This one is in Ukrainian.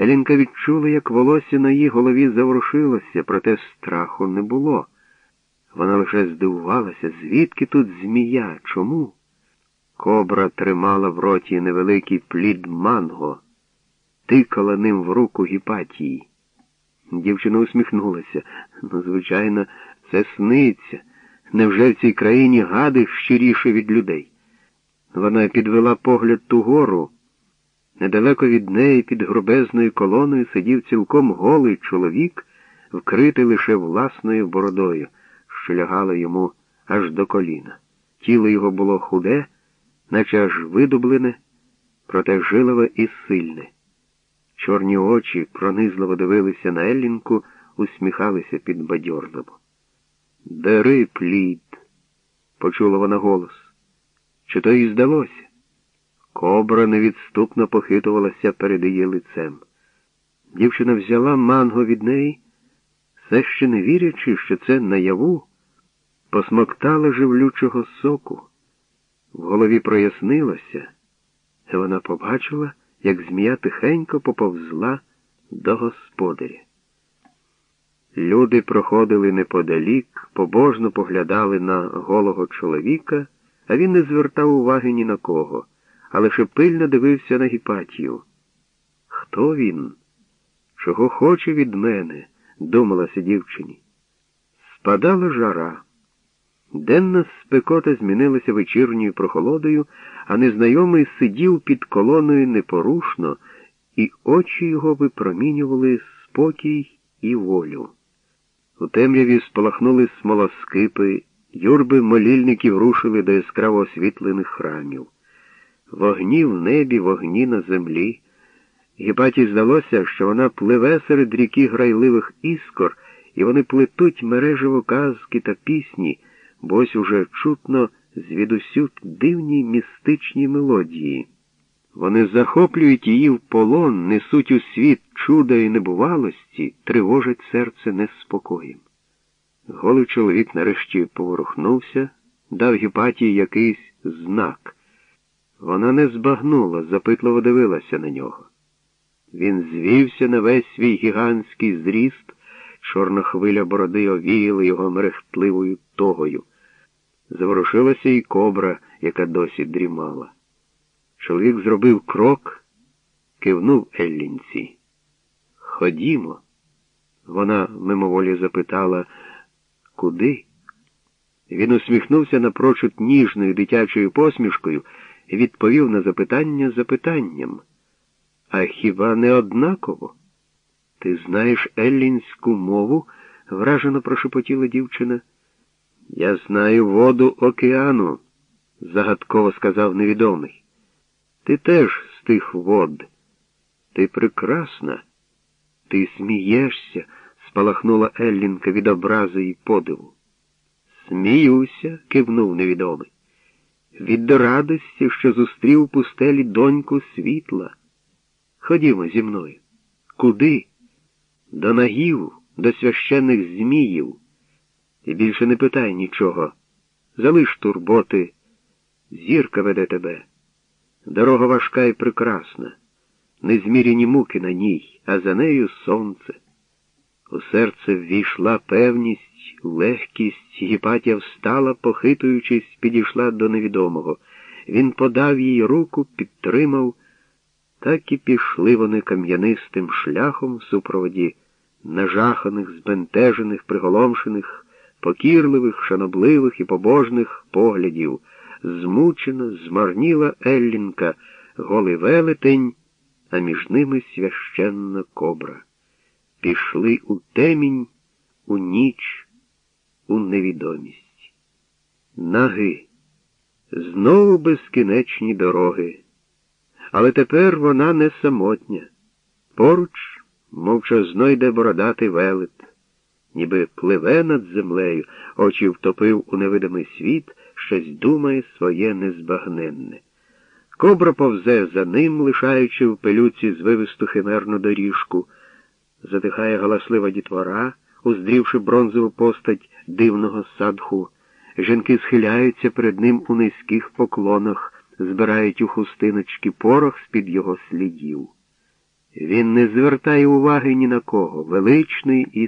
Елінка відчула, як волосся на її голові заворушилося, проте страху не було. Вона лише здивувалася, звідки тут змія? Чому? Кобра тримала в роті невеликий плід манго, тикала ним в руку гіпатії. Дівчина усміхнулася. Ну, звичайно, це сниться. Невже в цій країні гади щиріше від людей? Вона підвела погляд ту гору. Недалеко від неї під грубезною колоною сидів цілком голий чоловік, вкритий лише власною бородою, що лягала йому аж до коліна. Тіло його було худе, наче аж видублене, проте жилове і сильне. Чорні очі пронизливо дивилися на Еллінку, усміхалися підбадьорливо. Дери плід, почула вона голос. Чи то їй здалося? Кобра невідступно похитувалася перед її лицем. Дівчина взяла манго від неї, все ще не вірячи, що це наяву, посмоктала живлючого соку. В голові прояснилося, і вона побачила, як змія тихенько поповзла до господаря. Люди проходили неподалік, побожно поглядали на голого чоловіка, а він не звертав уваги ні на кого, а лише пильно дивився на гіпатію. Хто він? Чого хоче від мене? думалася дівчині. Спадала жара. Денна спекота змінилася вечірньою прохолодою, а незнайомий сидів під колоною непорушно, і очі його випромінювали спокій і волю. У темряві спалахнули смолоскипи, юрби молільників рушили до яскраво освітлених храмів. Вогні в небі, вогні на землі. Гіпаті здалося, що вона пливе серед ріки грайливих іскор, і вони плетуть мережево казки та пісні, бо ось уже чутно звідусю дивні містичні мелодії. Вони захоплюють її в полон, несуть у світ чуда і небувалості, тривожать серце неспокоєм. Голий чоловік нарешті поворухнувся, дав Гіпатії якийсь знак. Вона не збагнула, запитливо дивилася на нього. Він звівся на весь свій гігантський зріст, чорна хвиля бороди овіяла його мерехтливою тогою. Заворушилася і кобра, яка досі дрімала. Чоловік зробив крок, кивнув Еллінці. Ходімо. Вона мимоволі запитала, куди? Він усміхнувся напрочуд ніжною дитячою посмішкою відповів на запитання запитанням. А хіба не однаково? Ти знаєш еллінську мову? вражено прошепотіла дівчина. Я знаю воду океану, загадково сказав невідомий. Ти теж з тих вод. Ти прекрасна. Ти смієшся, спалахнула Еллінка від образи і подиву. Сміюся, кивнув невідомий. Від радості, що зустрів у пустелі доньку світла. Ходімо зі мною. Куди? До нагів, до священних зміїв. І більше не питай нічого. Залиш турботи. Зірка веде тебе. Дорога важка і прекрасна, незміряні муки на ній, а за нею сонце. У серце ввійшла певність, легкість, Гіпатія встала, похитуючись, підійшла до невідомого. Він подав їй руку, підтримав. Так і пішли вони кам'янистим шляхом в супроводі нажаханих, збентежених, приголомшених, покірливих, шанобливих і побожних поглядів. Змучена, змарніла Еллінка, голий велетень, а між ними священна кобра. Пішли у темінь, у ніч, у невідомість. Наги, знову безкінечні дороги. Але тепер вона не самотня. Поруч мовчазно йде бородатий велет, ніби пливе над землею, очі втопив у невидимий світ, щось думає своє незбагненне. Кобра повзе за ним, лишаючи в пелюці звивисту химерну доріжку, затихає галаслива дітвора, уздрівши бронзову постать дивного садху. Жінки схиляються перед ним у низьких поклонах збирають у хустиночки порох з-під його слідів. Він не звертає уваги ні на кого, величний і